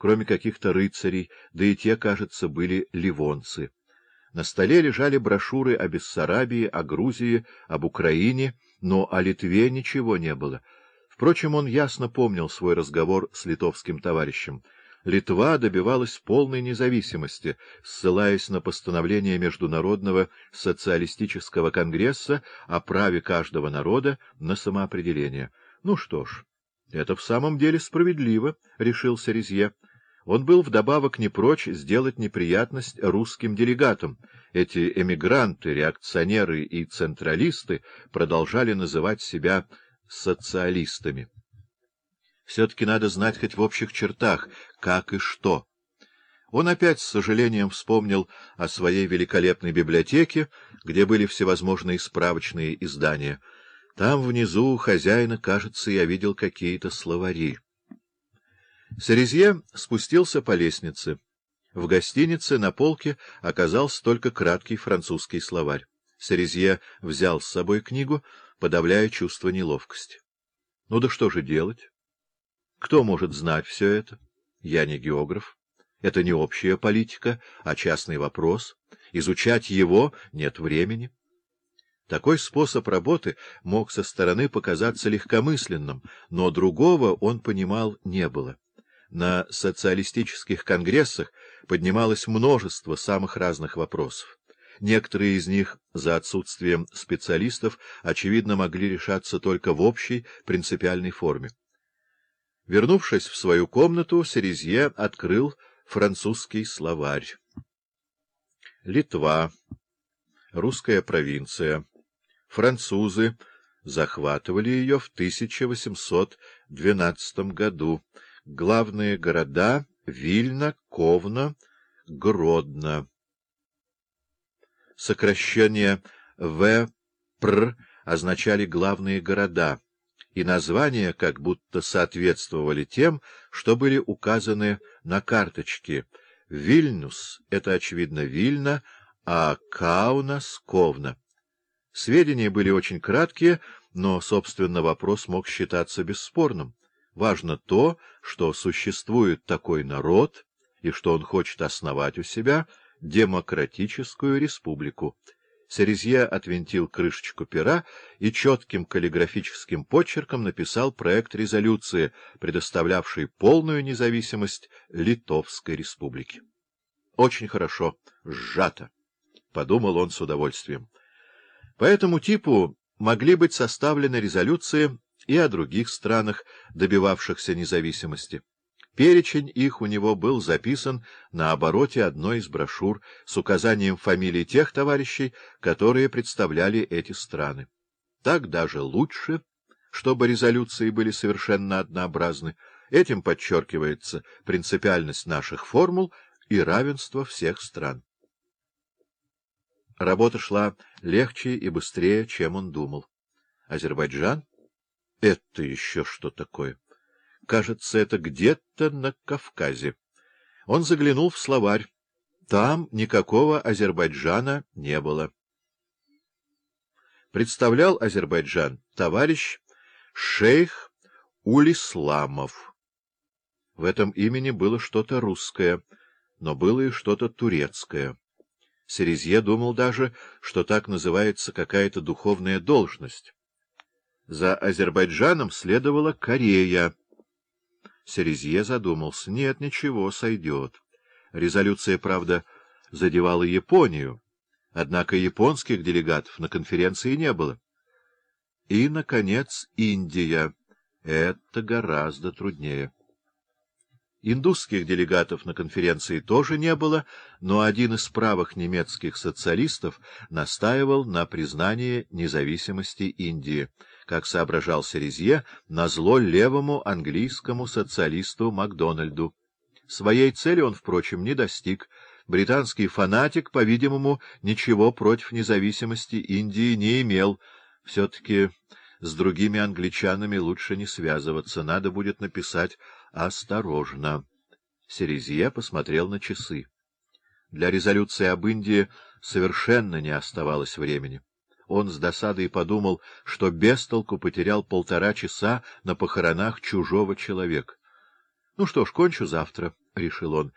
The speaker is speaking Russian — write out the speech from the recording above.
кроме каких-то рыцарей, да и те, кажется, были ливонцы. На столе лежали брошюры о Бессарабии, о Грузии, об Украине, но о Литве ничего не было. Впрочем, он ясно помнил свой разговор с литовским товарищем. Литва добивалась полной независимости, ссылаясь на постановление Международного социалистического конгресса о праве каждого народа на самоопределение. Ну что ж, это в самом деле справедливо, — решил Серезье. Он был вдобавок не прочь сделать неприятность русским делегатам. Эти эмигранты, реакционеры и централисты продолжали называть себя социалистами. Все-таки надо знать хоть в общих чертах, как и что. Он опять с сожалением вспомнил о своей великолепной библиотеке, где были всевозможные справочные издания. Там внизу у хозяина, кажется, я видел какие-то словари. Серезье спустился по лестнице. В гостинице на полке оказался только краткий французский словарь. Серезье взял с собой книгу, подавляя чувство неловкости. Ну да что же делать? Кто может знать все это? Я не географ. Это не общая политика, а частный вопрос. Изучать его нет времени. Такой способ работы мог со стороны показаться легкомысленным, но другого он понимал не было. На социалистических конгрессах поднималось множество самых разных вопросов. Некоторые из них, за отсутствием специалистов, очевидно, могли решаться только в общей принципиальной форме. Вернувшись в свою комнату, Серезье открыл французский словарь. Литва, русская провинция. Французы захватывали ее в 1812 году. Главные города — Вильна, Ковна, Гродно. Сокращения «В-Пр» означали главные города, и названия как будто соответствовали тем, что были указаны на карточке. Вильнюс — это, очевидно, Вильна, а Каунас — Ковна. Сведения были очень краткие, но, собственно, вопрос мог считаться бесспорным. Важно то, что существует такой народ и что он хочет основать у себя демократическую республику. Серезье отвинтил крышечку пера и четким каллиграфическим почерком написал проект резолюции, предоставлявшей полную независимость Литовской республики. Очень хорошо, сжато, — подумал он с удовольствием. По этому типу могли быть составлены резолюции и о других странах, добивавшихся независимости. Перечень их у него был записан на обороте одной из брошюр с указанием фамилий тех товарищей, которые представляли эти страны. Так даже лучше, чтобы резолюции были совершенно однообразны. Этим подчеркивается принципиальность наших формул и равенство всех стран. Работа шла легче и быстрее, чем он думал. Азербайджан? Это еще что такое? Кажется, это где-то на Кавказе. Он заглянул в словарь. Там никакого Азербайджана не было. Представлял Азербайджан товарищ шейх Улисламов. В этом имени было что-то русское, но было и что-то турецкое. Серезье думал даже, что так называется какая-то духовная должность. За Азербайджаном следовала Корея. Серезье задумался. Нет, ничего, сойдет. Резолюция, правда, задевала Японию, однако японских делегатов на конференции не было. И, наконец, Индия. Это гораздо труднее. Индусских делегатов на конференции тоже не было, но один из правых немецких социалистов настаивал на признании независимости Индии, как соображал Серезье, назло левому английскому социалисту Макдональду. Своей цели он, впрочем, не достиг. Британский фанатик, по-видимому, ничего против независимости Индии не имел. Все-таки с другими англичанами лучше не связываться, надо будет написать осторожно. Серезье посмотрел на часы. Для резолюции об Индии совершенно не оставалось времени. Он с досадой подумал, что без толку потерял полтора часа на похоронах чужого человека. Ну что ж, кончу завтра, — решил он.